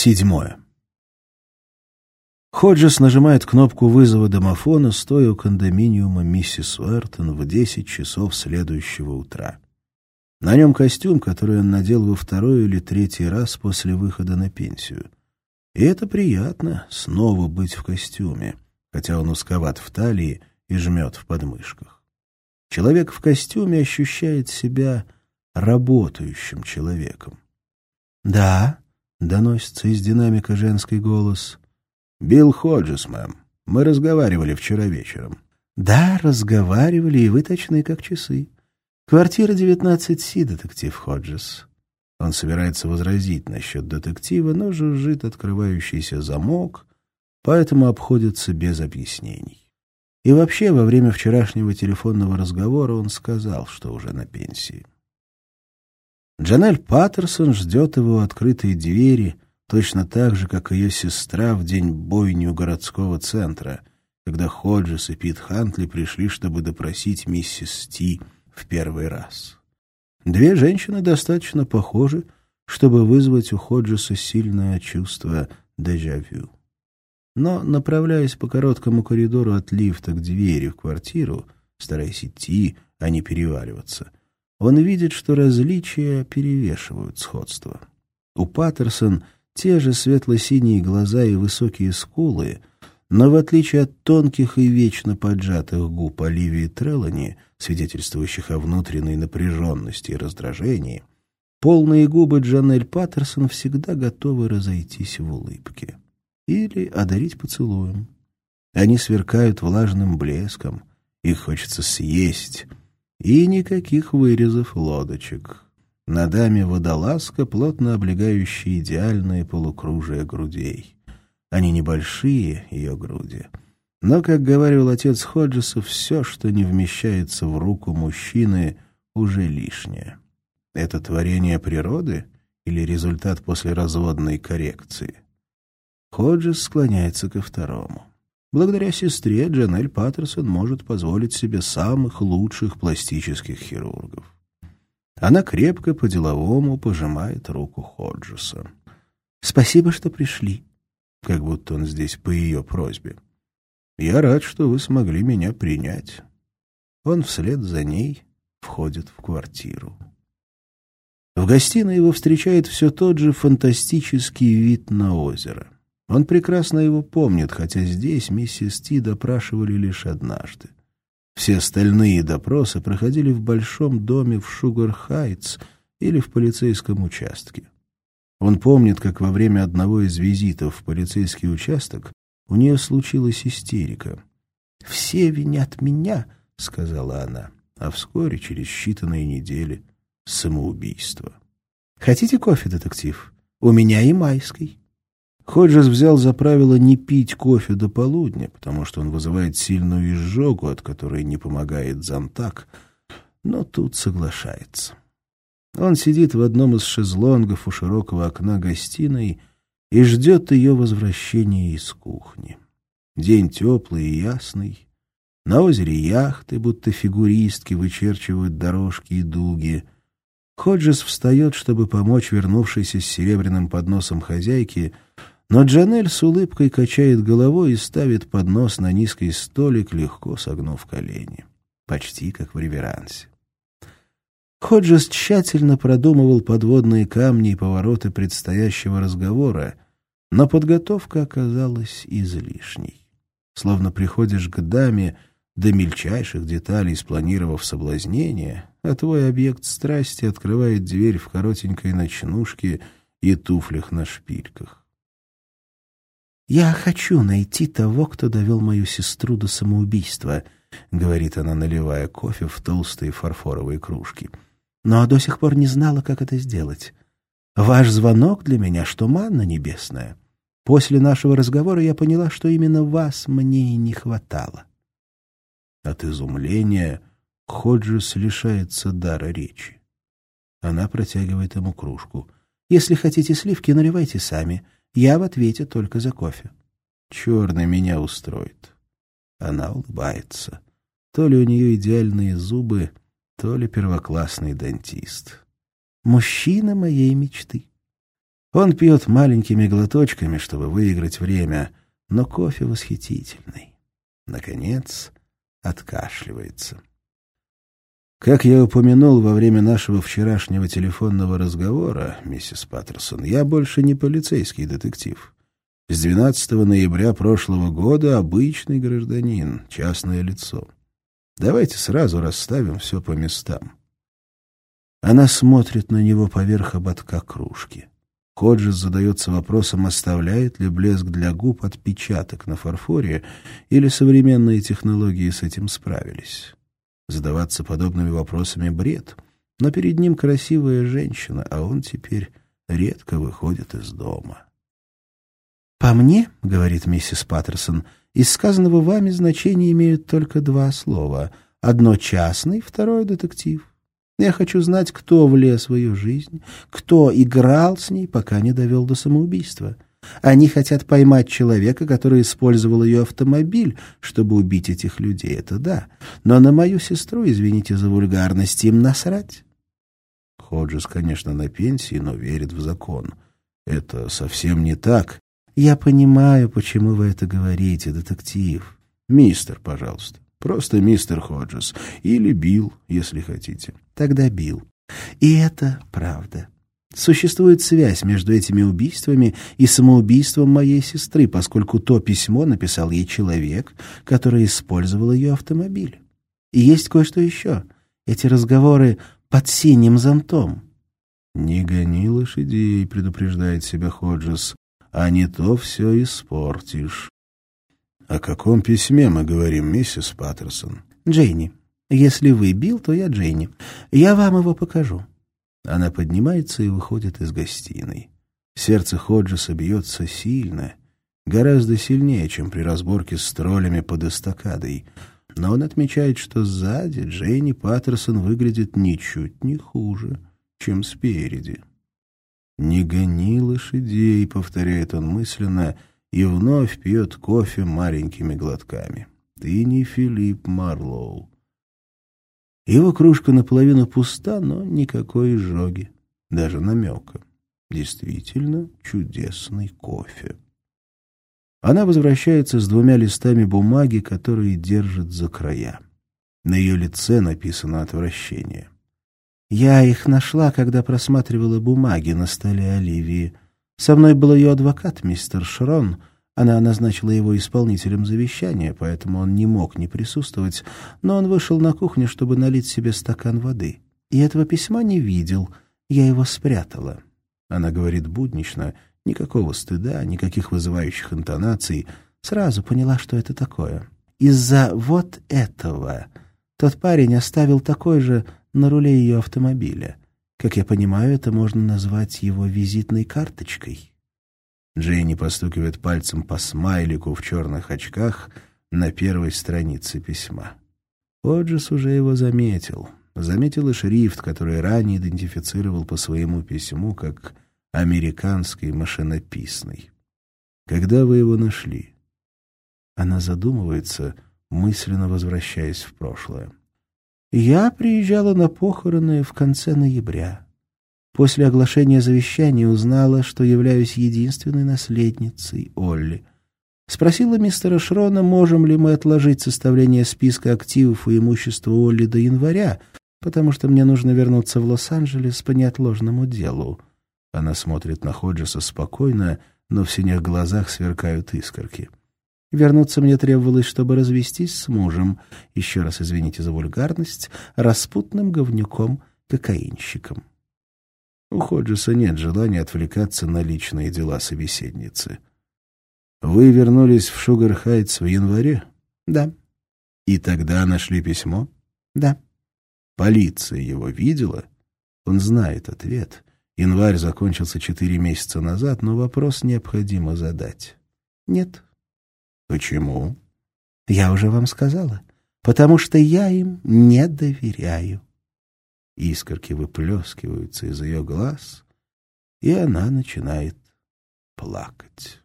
Седьмое. Ходжес нажимает кнопку вызова домофона, стоя у кондоминиума миссис Уэртон в десять часов следующего утра. На нем костюм, который он надел во второй или третий раз после выхода на пенсию. И это приятно — снова быть в костюме, хотя он узковат в талии и жмет в подмышках. Человек в костюме ощущает себя работающим человеком. «Да», — доносится из динамика женский голос. «Билл Ходжес, мэм. Мы разговаривали вчера вечером». «Да, разговаривали, и вы точны, как часы. Квартира 19Си, детектив Ходжес». Он собирается возразить насчет детектива, но жужжит открывающийся замок, поэтому обходится без объяснений. И вообще, во время вчерашнего телефонного разговора он сказал, что уже на пенсии. Джанель Паттерсон ждет его открытой двери, точно так же, как ее сестра в день бойни у городского центра, когда Ходжес и Пит Хантли пришли, чтобы допросить миссис Ти в первый раз. Две женщины достаточно похожи, чтобы вызвать у Ходжеса сильное чувство дежавю. Но, направляясь по короткому коридору от лифта к двери в квартиру, стараясь идти, а не переваливаться, он видит, что различия перевешивают сходство. У Паттерсон те же светло-синие глаза и высокие скулы, но в отличие от тонких и вечно поджатых губ Оливии Треллани, свидетельствующих о внутренней напряженности и раздражении, полные губы Джанель Паттерсон всегда готовы разойтись в улыбке или одарить поцелуем. Они сверкают влажным блеском, их хочется съесть — и никаких вырезов лодочек. На даме водолазка, плотно облегающая идеальные полукружия грудей. Они небольшие, ее груди. Но, как говорил отец Ходжеса, все, что не вмещается в руку мужчины, уже лишнее. Это творение природы или результат послеразводной коррекции? Ходжес склоняется ко второму. Благодаря сестре Джанель Паттерсон может позволить себе самых лучших пластических хирургов. Она крепко по-деловому пожимает руку Ходжеса. «Спасибо, что пришли», как будто он здесь по ее просьбе. «Я рад, что вы смогли меня принять». Он вслед за ней входит в квартиру. В гостиной его встречает все тот же фантастический вид на озеро. Он прекрасно его помнит, хотя здесь миссис Ти допрашивали лишь однажды. Все остальные допросы проходили в большом доме в Шугар-Хайтс или в полицейском участке. Он помнит, как во время одного из визитов в полицейский участок у нее случилась истерика. «Все винят меня», — сказала она, а вскоре, через считанные недели, самоубийство. «Хотите кофе, детектив? У меня и майский». Ходжес взял за правило не пить кофе до полудня, потому что он вызывает сильную изжогу, от которой не помогает зонтак, но тут соглашается. Он сидит в одном из шезлонгов у широкого окна гостиной и ждет ее возвращения из кухни. День теплый и ясный. На озере яхты, будто фигуристки, вычерчивают дорожки и дуги. Ходжес встает, чтобы помочь вернувшейся с серебряным подносом хозяйке — но Джанель с улыбкой качает головой и ставит поднос на низкий столик, легко согнув колени. Почти как в реверансе. Ходжес тщательно продумывал подводные камни и повороты предстоящего разговора, но подготовка оказалась излишней. Словно приходишь к даме до мельчайших деталей, спланировав соблазнение, а твой объект страсти открывает дверь в коротенькой ночнушке и туфлях на шпильках. «Я хочу найти того, кто довел мою сестру до самоубийства», — говорит она, наливая кофе в толстые фарфоровые кружки. «Но до сих пор не знала, как это сделать. Ваш звонок для меня, что манна небесная. После нашего разговора я поняла, что именно вас мне и не хватало». От изумления Ходжес лишается дара речи. Она протягивает ему кружку. «Если хотите сливки, наливайте сами». Я в ответе только за кофе. Черный меня устроит. Она улыбается. То ли у нее идеальные зубы, то ли первоклассный дантист. Мужчина моей мечты. Он пьет маленькими глоточками, чтобы выиграть время, но кофе восхитительный. Наконец, откашливается. Как я упомянул во время нашего вчерашнего телефонного разговора, миссис Паттерсон, я больше не полицейский детектив. С 12 ноября прошлого года обычный гражданин, частное лицо. Давайте сразу расставим все по местам. Она смотрит на него поверх ободка кружки. Ходжес задается вопросом, оставляет ли блеск для губ отпечаток на фарфоре, или современные технологии с этим справились. Задаваться подобными вопросами — бред. Но перед ним красивая женщина, а он теперь редко выходит из дома. «По мне, — говорит миссис Паттерсон, — из сказанного вами значения имеют только два слова. Одно частный, второе детектив. Я хочу знать, кто влез в ее жизнь, кто играл с ней, пока не довел до самоубийства». Они хотят поймать человека, который использовал ее автомобиль, чтобы убить этих людей. Это да. Но на мою сестру, извините за вульгарность, им насрать. Ходжес, конечно, на пенсии, но верит в закон. Это совсем не так. Я понимаю, почему вы это говорите, детектив. Мистер, пожалуйста. Просто мистер Ходжес. Или Билл, если хотите. Тогда Билл. И это правда. Существует связь между этими убийствами и самоубийством моей сестры, поскольку то письмо написал ей человек, который использовал ее автомобиль. И есть кое-что еще. Эти разговоры под синим зонтом. «Не гони лошадей», — предупреждает себя Ходжес, — «а не то все испортишь». «О каком письме мы говорим, миссис Паттерсон?» «Джейни. Если вы Билл, то я Джейни. Я вам его покажу». Она поднимается и выходит из гостиной. Сердце Ходжеса бьется сильно, гораздо сильнее, чем при разборке с троллями под эстакадой. Но он отмечает, что сзади Джейни Паттерсон выглядит ничуть не хуже, чем спереди. «Не гони лошадей», — повторяет он мысленно, и вновь пьет кофе маленькими глотками. «Ты не Филипп Марлоу. Его кружка наполовину пуста, но никакой изжоги, даже намека. Действительно чудесный кофе. Она возвращается с двумя листами бумаги, которые держит за края. На ее лице написано отвращение. «Я их нашла, когда просматривала бумаги на столе Оливии. Со мной был ее адвокат, мистер Шрон, она назначила его исполнителем завещания, поэтому он не мог не присутствовать, но он вышел на кухню, чтобы налить себе стакан воды. И этого письма не видел, я его спрятала. Она говорит буднично, никакого стыда, никаких вызывающих интонаций. Сразу поняла, что это такое. Из-за вот этого тот парень оставил такой же на руле ее автомобиля. Как я понимаю, это можно назвать его визитной карточкой. Джейни постукивает пальцем по смайлику в черных очках на первой странице письма. Оджис уже его заметил. Заметил и шрифт, который ранее идентифицировал по своему письму как «американский машинописный». «Когда вы его нашли?» Она задумывается, мысленно возвращаясь в прошлое. «Я приезжала на похороны в конце ноября». После оглашения завещания узнала, что являюсь единственной наследницей Олли. Спросила мистера Шрона, можем ли мы отложить составление списка активов и имущества Олли до января, потому что мне нужно вернуться в Лос-Анджелес по неотложному делу. Она смотрит на Ходжеса спокойно, но в синих глазах сверкают искорки. Вернуться мне требовалось, чтобы развестись с мужем, еще раз извините за вульгарность, распутным говнюком-кокаинщиком. У Ходжеса нет желания отвлекаться на личные дела собеседницы. «Вы вернулись в Шугар-Хайтс в январе?» «Да». «И тогда нашли письмо?» «Да». «Полиция его видела?» Он знает ответ. Январь закончился четыре месяца назад, но вопрос необходимо задать. «Нет». «Почему?» «Я уже вам сказала. Потому что я им не доверяю». Искорки выплескиваются из ее глаз, и она начинает плакать.